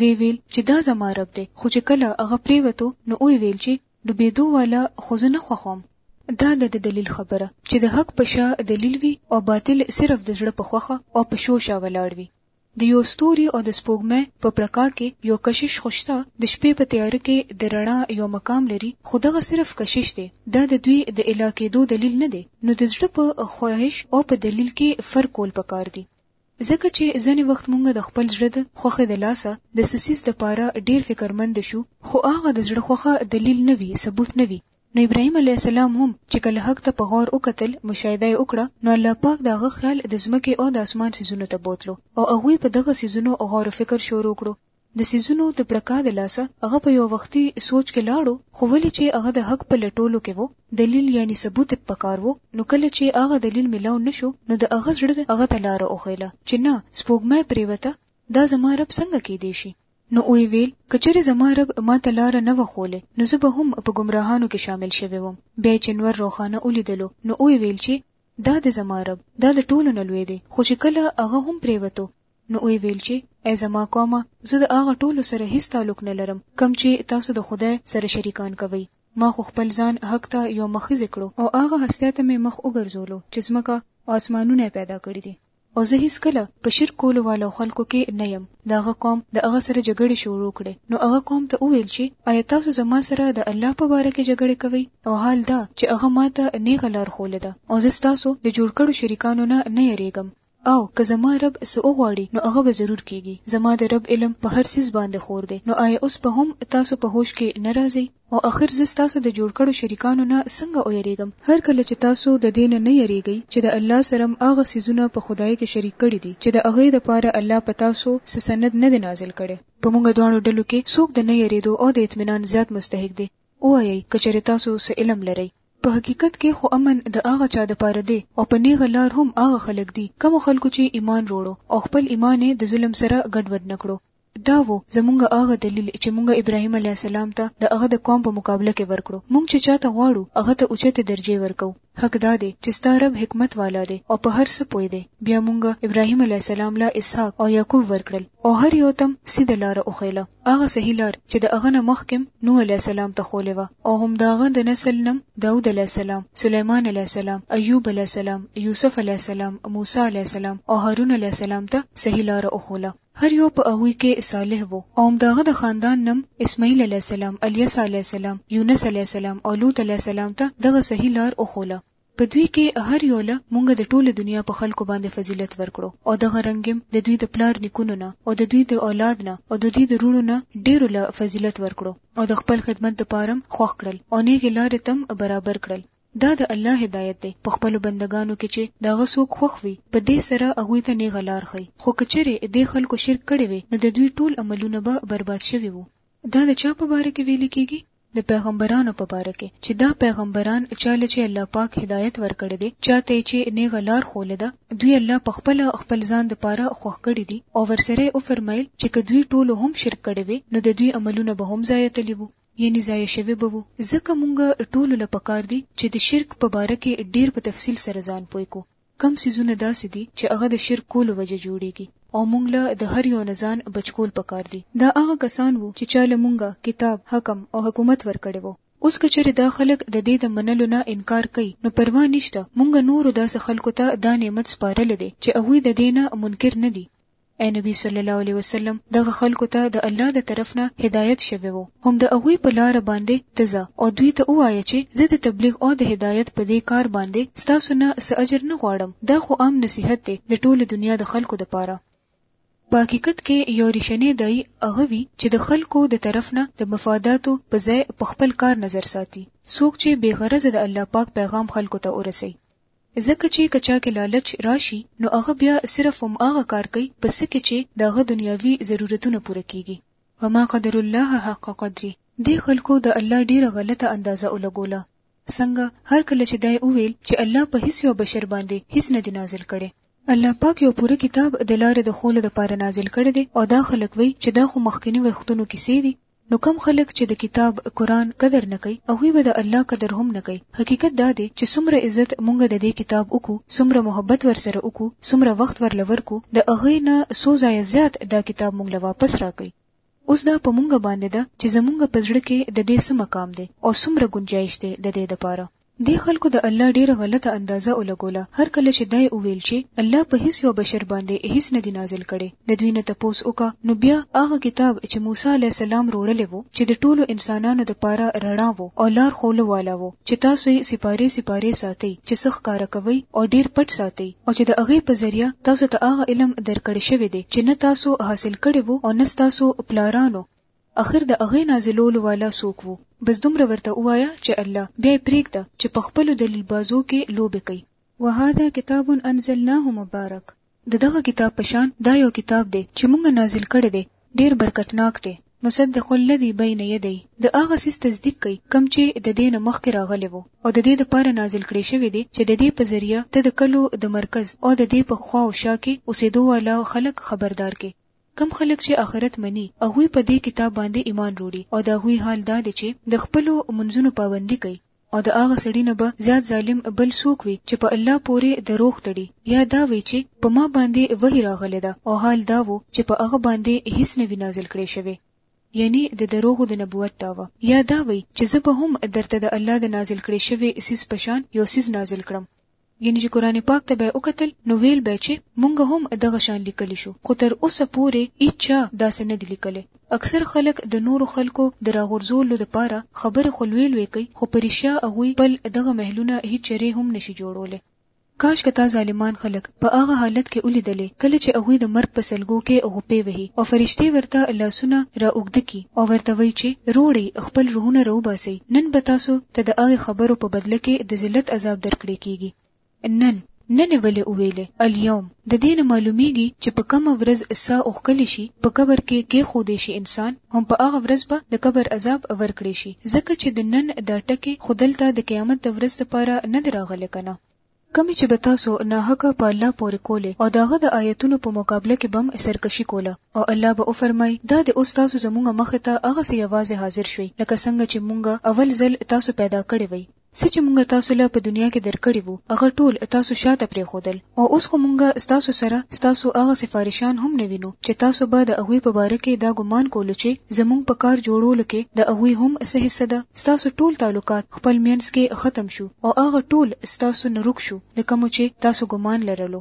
وی ویل چې دا زما رب دی خو چې کله هغه پریوتو نو وی ویل چې ډوبېدو والا خو زه نه خوښوم دا د دلیل خبره چې د حق په شا دلیل وي او باطل صرف د زړه په خوخه او په شو شا ولاړ وي د یو ستوري او د سپوږمۍ په پړکا کې یو کشش خوشته د شپې په تیار کې د رڼا یو مقام لري خو دغه صرف کشش دی دا د دوی د علاقې دو دلیل نه دی نو د زړه په خواهش او په دلیل کې فرق کول پکار دي ځکه چې ځنې وخت مونږ د خپل زړه د خوښې د لاسه د څه څیز د پاره ډیر فکر مند شو خو هغه د زړه خوښه دلیل نه وي ثبوت نه وي نو ابراهیم علیه السلام هم چې کله حق ته په غور وکتل مشاهده یې وکړه نو الله پاک د هغه خیال د ځمکې او د اسمان څیزونو ته بوتلو او هغوی په دغه څیزونو غور و فکر شروع کړو د څیزونو د بړکا د لاسه هغه په یوه وختي سوچ کې لاړو خو ولې چې هغه د حق په لټولو کې وو دلیل یعنی ثبوت ېپ پکار وو نو کله چې هغه دلیل ملاو نه شو نو د هغه زړه هغه ته لاره وښیله چې نه سپوږمۍ پریوته دا زما رب څنګه کیدی شي نو ویې ویل که چېرې زما رب ما ته لاره نه وه ښولې نو زه به هم په ګمراهانو کې شامل شوی وم بیا یې چې نور روښانه ولیدلو نو ویې ویل چې دا دی زما رب دا د ټولو نه لوی دی خو چې کله هغه هم پریوتو نو وی ویل چې ای زما قومه زه د هغه ټولو سره هیڅ تعلق نه لرم کم چې تاسو د خدای سره شریکان کوئ ما خو خپل ځان حق ته یو مخ ذکرو او هغه هسته ته مې مخ وګرځولو چې زمکه او اسمانونه پیدا کړی دي او زه هیڅ کله په شرک کولو والو خلکو کې نه یم دا غ قوم د هغه سره جګړه شروع کړي نو هغه قوم ته وویل چې آیا تاسو زما سره د الله په باره کې جګړه کوي او حال دا چې هغه ماته نیغه لار خوله ده او زه تاسو د جوړ کړو شریکانو نه نه یریږم او که زما رب څه وغواړي نو هغه به ضرور کیږي زما د رب علم په هر څیز باندې خور دی نو آیا اوس به هم تاسو په هوش کې نه راځي او اخر زه تاسو د جوړ کړو شریکانو نه څنګه ویریږم هر کله چې تاسو د دین نه یریږئ چې د الله سره هغه سيزونه په خدای کې شریک کړي دي چې د هغه لپاره الله په تاسو سند نه دی نازل کړي په موږ دوه ډلو کې څوک د نه یریدو او د اطمینان زیات مستحق دی ووایئ که چېرې تاسو څه علم لرئ. په حقیقت کې خو امن د هغه چا دپاره دی او په نېغه لار هم هغه خلک دي کومو خلکو چې ایمان روړو او خپل ایمان یې د ظلم سره ګډوډ نه کړو. دا وو زمونږ هغه دلیل چې مونږ ابراهیم علیه السلام ته د هغه د قوم په مقابله کې ورکړو. مونږ چې چاته غواړو هغه ته اوچتې درجې ورکوو. حق دا دی چې ستا رب حکمت والا دی او په هر څه پوه دی بیا مونږ ابراهیم علیه السلام له اسحاق او یعقوب ورکړل او هر یو تم سیده لار وښیله هغه صحیح لار چې د هغه نه مخکې نوح علیه السلام ته ښولې وه او هم د هغه د نسل نم داود علیه السلام سلیمان علیه السلام ایوب علیه السلام یوسف علیه السلام موسی علیه السلام او هارون علیه السلام ته صحیح لار وښوله هر یو په هغوی کې صالح وو او هم د هغه د خاندان نه هم اسمعیل علیه السلام، الیسع علیه السلام، یونس علیه السلام او لوط علیه السلام ته دغه صحیح لار وښوله. په دوی کې هر یو له مونږه د ټولې دنیا په خلکو باندې فضیلت ورکړو او دغه رنګ هم د دوی د پلار نیکونو نه او د دوی د اولاد نه او د دوی د وروڼو نه ډېرو له فضیلت ورکړو او د خپل خدمت دپاره هم خوښ کړل او نېغې لارې ته هم برابر کړل. دا د الله هدایت دی په خپلو بندګانو کې چې د هغه څوک خوښ وي په دې سره هغوی ته نیغه لار ښیي خو که چېرې دې خلکو شرک کړی وی نو د دوی ټول عملونه به برباد شوي وو. دا د چا په باره کې ویل کیږي؟ د پیغمبرانو په باره کې چې دا پیغمبران چا له چې الله پاک هدایت ورکړی دی چا ته یې چې نیغه لار ښوولې ده دوی الله په خپله خپل ځان د پاره خوښ کړي دي او ورسره یې وفرمایل چې که دوی ټولو هم شرک کړی وی نو د دوی عملونه به هم ضایع تللي وو یعنی ضایع شوی به وو ځکه مونږ ټولو له پکار دي چې د شرک په باره کې ډیر په تفصیل سره ځان پوي کو کم سيزونه داسې دي چې هغه د شرک کولو وجه جوړیږي او مونږ له د هر یو نه ځان بچکول پکار دي دا هغه کسان وو چې چا له مونږه کتاب حکم او حکومت ورکړي وو اوس کچره دا خلک د دې د منلو نه انکار کوي نو پروا نشته مونږ نور داسې خلکو ته دا نعمت سپارل دي چې هغه د دینه منکر نه دي اې نبی صلی الله علیه وسلم دغه خلکو ته د الله د طرف نه هدایت شوی وو هم د هغوی په لار باندې تزه او دوی ته ووایه چې زه د تبلیغ او د هدایت په دې کار باندې ستاسو نه څه اجر نه غواړم دا خو عام نصیحت دی د ټولې دنیا د خلکو لپاره په حقیقت کې یو ریښنی دای هغه وي چې د خلکو د طرف نه د مفاداتو په ځای په خپل کار نظر ساتي څوک چې بې غرضه د الله پاک پیغام خلکو ته ورسي ځکه چي که چا کي لالچ راشي نو هغه بيا صرف هم هغه کار کوي په څه کي چي د هغه دنياوي ضرورتونه پوره کيږي. وما قدر الله حق قدره دې خلکو د الله ډيره غلطه اندازه ولګوله څنګه هر کله چي دا وويل چي الله په هيڅ يو بشر باندي هيڅ نه دي نازل کړي. الله پاک يو پوره کتاب د لاري د ښولو د پاره نازل کړی دی او دا خلک وایي چي دا خو مخکني وختونو کيسې دي نو کوم خلک چې د کتاب، قرآن، قدر نه کوي، هغوی به د الله قدر هم نه کوي. حقیقت دا دی چې څومره عزت مونږ د دې کتاب وکړو، څومره محبت ورسره وکړو، څومره وخت ورله ورکړو، د هغه نه څو ځایه زیات دا کتاب مونږ له واپس راکوي. اوس دا په مونږ باندې ده چې زمونږ په زړه کې د دې څه مقام دی او څومره ګنجایش دی د دې لپاره. دې خلکو د الله ډېره غلطه اندازه ولګوله، هر کله چې دا یې وویل چې الله په هیڅ یوه بشر باندې هیڅ نه دي نازل کړي، د دوی نه تپوس وکړه، نو بیا هغه کتاب چې موسی علیه السلام روړلی وو چې د ټولو انسانانو د پاره رڼا وو او لار ښولو والا وو چې تاسو یې سپارې سپارې ساتئ چې څه ښکاره کوئ او ډېر پټ ساتئ او چې د هغې په ذریعه تاسو ته هغه علم درکړی شوی دی چې نه تاسو حاصل کړی وو او نه ستاسو پلارانو اخر د هغه نازلولو والا څوک وو؟ بس دومره ورته ووایه چې الله، بیا یې پرېږده چې په خپلو دلیل بازو کې لوبې کوي. وهذا کتاب انزلناه مبارک، د دغه کتاب په شان دا یو کتاب دی چې مونږ نازل کړی دی، ډېر برکتناک دی، مصدق الذي بین یدیه، د هغه څیز تصدیق کوي کوم چې د دې نه مخکې راغلی وو او د دې لپاره نازل کړی شوی دی چې د دې په ذریعه ته د کلو د مرکز او د دې په خوا او شا کې اوسېدو والا خلک خبردار کړې. کوم خلک چې آخرت مني هغوی په دې کتاب باندې ایمان روړي او د هغوی حال دا دی چې د خپلو منځونو پابندي کوي او د هغه سړي نه به زیات ظالم بل څوک وي چې په الله پورې دروغ تړي یا دا وي چې په ما باندې وحی راغلې ده او حال دا وو چې په هغه باندې هیڅ نه وی نازل کړی شوی یعنی د دروغو د نبوت داوا یا دا وی چې زه به هم درته د الله د نازل کړي شوی سیس پشان یو سیس نازل کړم یعنی چې قران پاک ته به وکتل نو ویل به چې مونږ هم دغه شان لیکلی شو خو تر اوسه پورې هیڅا داسې نه دی لیکلی اکثر خلک د نورو خلکو د راغورځولو لپاره خبرې خلوي لوي کوي خو پرشیا هغه بل دغه محلونه هیڅ چره هم نشي جوړولې کاش کتا ظالمان خلک په هغه حالت کې ولیدلې کله چې هغه د مرګ په سلګو کې هغه پی وهي او فرشته ورته لاسونه را اوګد کی او ورته وایي چې روړی خپل روحونه روباسي نن به تاسو ته د هغه خبرو په بدله کې د ذلت عذاب درکړې کیږي نن نن ولې ویلې الیوم د دې نه معلومیږي چې په کومه ورځ سا اوخکلی شي په قبر کې کې خو دې شي انسان هم په هغه ورځ به د قبر عذاب ورکړي شي ځکه چې د نن دا ټکي خودلته د قیامت د ورځ لپاره نه دراغله کنه کومې چې به تاسو ناحقه په الله پورې کولې او داغه د آیتونو په مقابله کې بم سرکشي کوله او الله به وفرمای دا د اوس تاسو زمونږ مخ ته هغه سي یوازې حاضر شوي لکه څنګه چې مونږ اول ځل تاسو پیدا کړی وي څه چې مونږ تاسو له په دنیا کې درکړي وو هغه ټول تاسو شاته پرې خودل او اوس خو مونږ تاسو سره تاسو هغه سفارشان هم نه وینو چې تاسو به د هغه په باره کې دا ګمان کولو چې زمونږ په کار جوړولو کې د هغه هم څه حصہ ده تاسو ټول تعلقات خپل مینس کې ختم شو او هغه ټول ستاسو نروک شو د کوم چې تاسو ګمان لرلو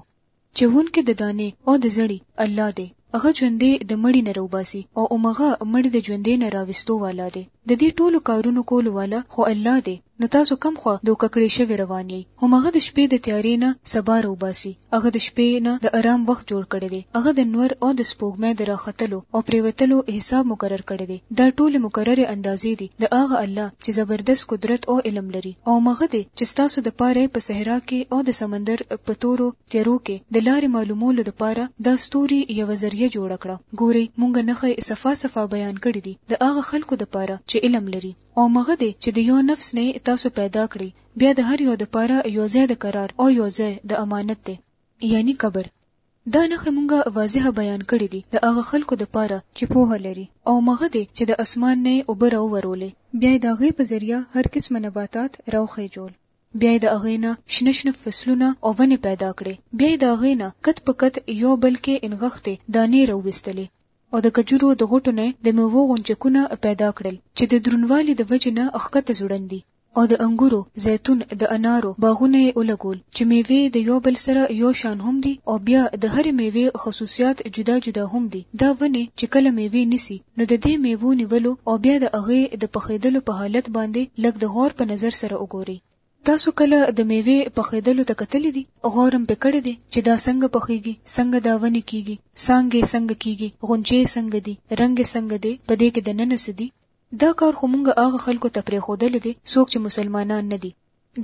چې هون کې د دانې او د زړی الله دی هغه ژوندې د مړی نه روباسي او اومغه مړی د ژوندې نه راوستو والا دی د دې ټولو کارونو کولو والا خو الله دی نو تاسو کم خو دوکه کړی شوی روان یی هم هغه د شپې د تیارې نه سبا راوباسي، هغه د شپې نه د ارام وخت جوړ کړی دی، هغه د نور او د سپوږمۍ د راختلو او پریوتلو حساب مقرر کړی دی، دا ټولې مقررې اندازې دي د هغه الله چې زبردست قدرت او علم لري او هم هغه دی چې ستاسو د پاره په صحرا کې او د سمندر په تورو تیارو کې د لارې معلومولو د پاره دا ستوري یوه ذریعه جوړه کړه، ګورئ مونږ نښی صفا صفا بیان کړي دي د هغه خلکو د پاره چې علم لري. او مغه دی چې د یو نفس نه یې تاسو پیدا کړئ، بیا د هر یو د پاره یو ځای د قرار او یو ځای د امانت دی، یعنی قبر، دا نښې مونږ واضح بیان کړې دي د هغه خلکو د پاره چې پوهه لري، او مغه دی چې د اسمان نه یې اوبه راوورولې بیا یې د هغې په ذریعه هر قسمه نباتات راوخېژول، بیا یې د هغې نه شنه شنه فصلونه او ونې پیدا کړې، بیا یې د هغې نه قط په قط یو بل کې نغښتې دانې راوویستلې، او د کجورو د غوټو نه د مېوو غونچکونه پیدا کړل چې د دروندوالي د وجې نه ښکته ځوړند دي او د انګورو، زیتون، د انارو باغونه یې ولګول چې مېوې د یو بل سره یو شان هم دي او بیا د هرې مېوې خصوصیات جدا جدا هم دي، دا ونې چې کله مېوې نیسي نو د دې مېوو نیولو او بیا د هغې د پخېدلو په حالت باندې لږ د غور په نظر سره وګورئ. تاسو کله د میوې پخېدلو ته کتلې دي؟ غورم په کړې دي چې دا څنګه پخېږي، څنګه دا ونې کېږي، څانګې څنګه کېږي، غونچې څنګه دي، رنګ څنګه دی، په دې کې د ننه څه دي؟ دا کار خو مونږ هغه خلکو ته پرېښودلې دي څوک چې مسلمانان نه دي.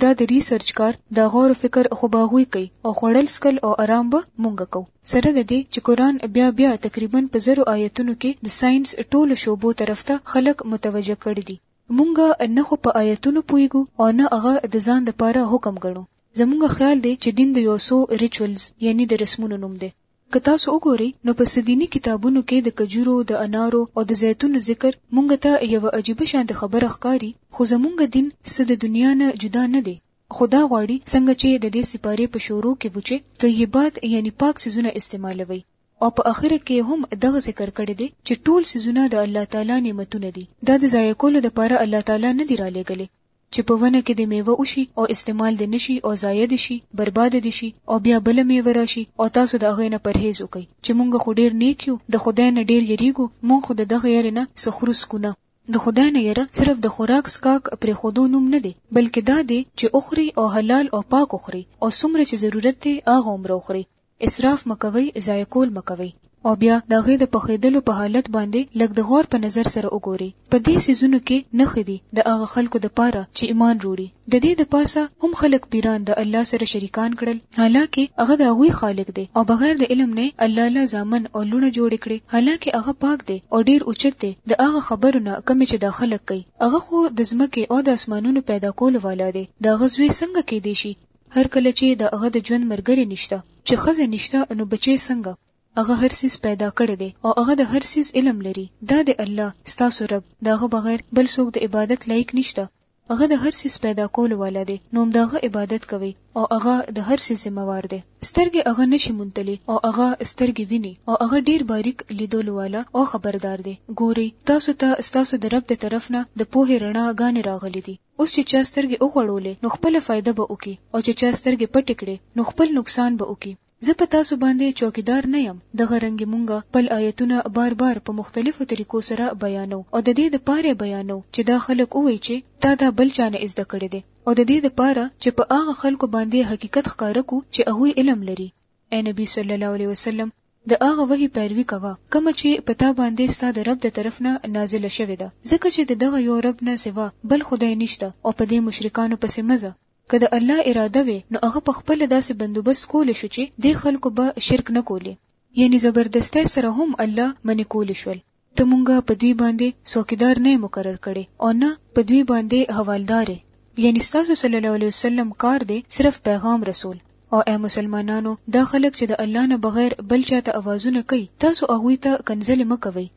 دا د ری سرچ کار، دا غور او فکر خو به هغوی کوي او خوړل څکل او ارام به مونږ کوو. سره د دې چې قرآن بیا بیا تقریباً په زرو آیتونو کې د ساینس ټولو شعبو طرف ته خلک متوجه کړي دي. مونږ نه خو په آیتونو پوهیږو او نه هغه د ځان د پاره حکم ګڼو. زمونږ خیال دی چې دین د یو څو ریچولز یعنی د رسمونو نوم دی. که تاسو وګورئ نو په څه دیني کتابونو کې د کجورو، د انارو او د زیتونو ذکر مونږ ته یوه عجیبه شانتې خبره ښکاري خو زمونږ دین څه د دنیا نه جدا نه دی خو دا غواړي څنګه چې د دې سپارې په شروع کې وو چې طیبات یعنی پاک څیزونه استعمالوئ او په اخر کې هم دغه ذکر کړی دی چې ټول سيزونه د الله تعالی نعمتونه دي دا د ضایع کولو لپاره الله تعالی نه دی را لېږلی چې په ونه کې د میوه وشي او استعمال د نشي او ضایع دي شي برباد دي شي او بیا بل میوه راشي او تاسو د هغه نه پرهیز وکړئ چې مونږ خو ډیر نیک یو د خدای نه ډیر یریګو مونږ خو د دغه یری نه سخروس کو نه د خدای نه یره صرف د خوراک سکاک پر خودو نوم نه دی بلکې دا دی چې اخري او حلال او پاک اخري او څومره چې ضرورت دی هغه عمر اخري اسراف مه کوئ، ضایع کول مه کوئ او بیا د هغې د پخېدلو په حالت باندې لږ د غور په نظر سره وګورئ. په دې څیزونو کې نښې دي د هغه خلکو د پاره چې ایمان روړي. د دې د پاسه هم خلک پیران د الله سره شریکان کړل حالانکه هغه د هغوی خالق دی او بغیر د علم نه یې الله له زامن او لوڼه جوړې کړې حالانکه هغه پاک دی او ډېر اوچت دی د هغه خبرو نه کومې چې دا خلک کوي. هغه خو د ځمکې او د اسمانونو پیدا کولو والا دی د هغه زوی څنګه کېدی شي هر کله چې د هغه د ژوند مرګرې نشته، چې ښځه نشته نو بچی څنګه؟ هغه هر څیز پیدا کړی دی او هغه د هر څیز علم لري، دا دی الله ستاسو رب، د هغه بغیر بل څوک د عبادت لایق نشته، هغه د هر څیز پیدا کولو والا دی نو هم د هغه عبادت کوئ او هغه د هر څیز ذمه وار دی، سترګې هغه نشي موندلی او هغه سترګې ویني او هغه ډیر باریک لیدولو والا او خبردار دی، ګورئ! تاسو ته ستاسو د رب د طرف نه د پوهې رڼا ګانې راغلي دي. اوس چې چا سترګې وغوړولې نو خپله فایده به وکړي او چې چا سترګې پټې کړې نو خپل نقصان به وکړي. زه په تاسو باندې چوکیدار نه یم، دغه رنګې مونږ خپل آیتونه بار بار په مختلفو طریقو سره بیانو او ددې د پاره یې بیانو چې دا خلک ووایي چې تا دا بل چا نه ازده کړې دی او ددې د پاره چې په هغه خلکو باندې حقیقت ښکاره کړو چې هغوی علم لري. اې نبی صلی الله علیه وسلم! د هغه وحی پیروي کوه کومه چې په تا باندې ستا د رب د طرف نه نازله شوې ده ځکه چې د دغه یو رب نه سوا بل خدای نشته او په دې مشرکانو پسې مه ځه که د الله اراده وي نو هغه په خپله داسې بندوبست کولی شو چې دې خلکو به شرک نه کولې یعنی زبردستۍ سره هم الله منې کولی شول ته مونږه په دوی باندې څوکیدار نه مقرر کړي او نه په دوی باندې حوالدار یعنی ستاسو صلی الله علیه وسلم کار دی صرف پیغام رسول او اے مسلمانانو دا خلک چې د الله نه بغیر بل چاته اوازونه کوي تاسو هغه ته کنځلې مکوي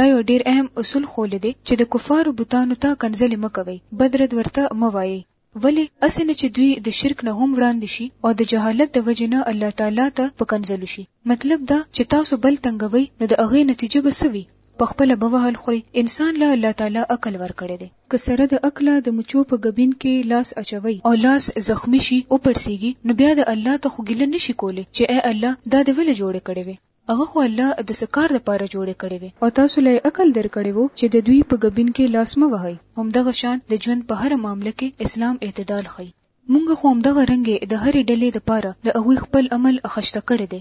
دا یو ډیر اهم اصول خول دی چې د کفارو بوتانو ته کنځلې مکوي بدرد ورته موایي ولی اسې نه چې دوی د شرک نه هم وړاندې شي او د جهالت د وجې نه الله تعالی ته په کنځلو شي مطلب دا چې تاسو بل تنګوي نو د هغې نتیجه به څه وي په خپله به وهل خوري انسان له الله تعالی عقل ورکړی دی که سره د عقله د مچو په ګبین کې لاس اچوي او لاس زخمی شي او پړسیږي نو بیا د الله ته خو ګیله نشي کولی چې ای الله دا دې ولې جوړې کړې وې هغه خو الله د څه کار لپاره جوړې کړې وې او تاسو له یې عقل درکړی وو چې د دوی په ګبین کې لاس مه وهئ. همدغه شان د ژوند په هره معامله کې اسلام اعتدال ښيي. مونږ خو همدغه رنګې د هرې ډلې لپاره د هغوی خپل عمل اخښته کړی دی.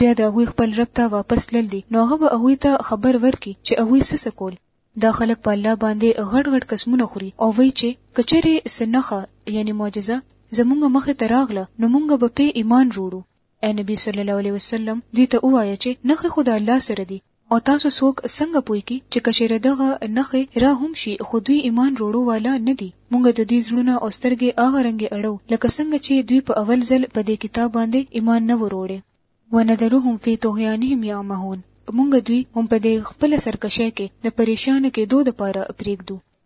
بیا د هغوی خپل رب ته واپس تلل دي نو هغه به هغوی ته خبر ورکړي چې هغوی څه څه کول. دا خلک په الله باندې غټ غټ قسمونه خوري او وایي چې که چېرې څه نښه، یعنې معجزه، زمونږ مخې ته راغله نو مونږ به پې ایمان روړو. اے نبی صلی الله علیه وسلم دوی ته ووایه چې نخې خو د الله سره دي او تاسو څوک څنګه پوي کی چې کشره دغه نخې را هم شي خو دوی ایمان روړو والا نه دي مونږ د دوی زړونه او سترګې هغه رنګ اړو لکه څنګه چې دوی په اول ځل په دې کتاب باندې ایمان نه وروړي ونذرهم فی طغیانهم یعمهون مونږ دوی هم په دې خپل سرکشه کې د پریشان کېدو لپاره پریږدو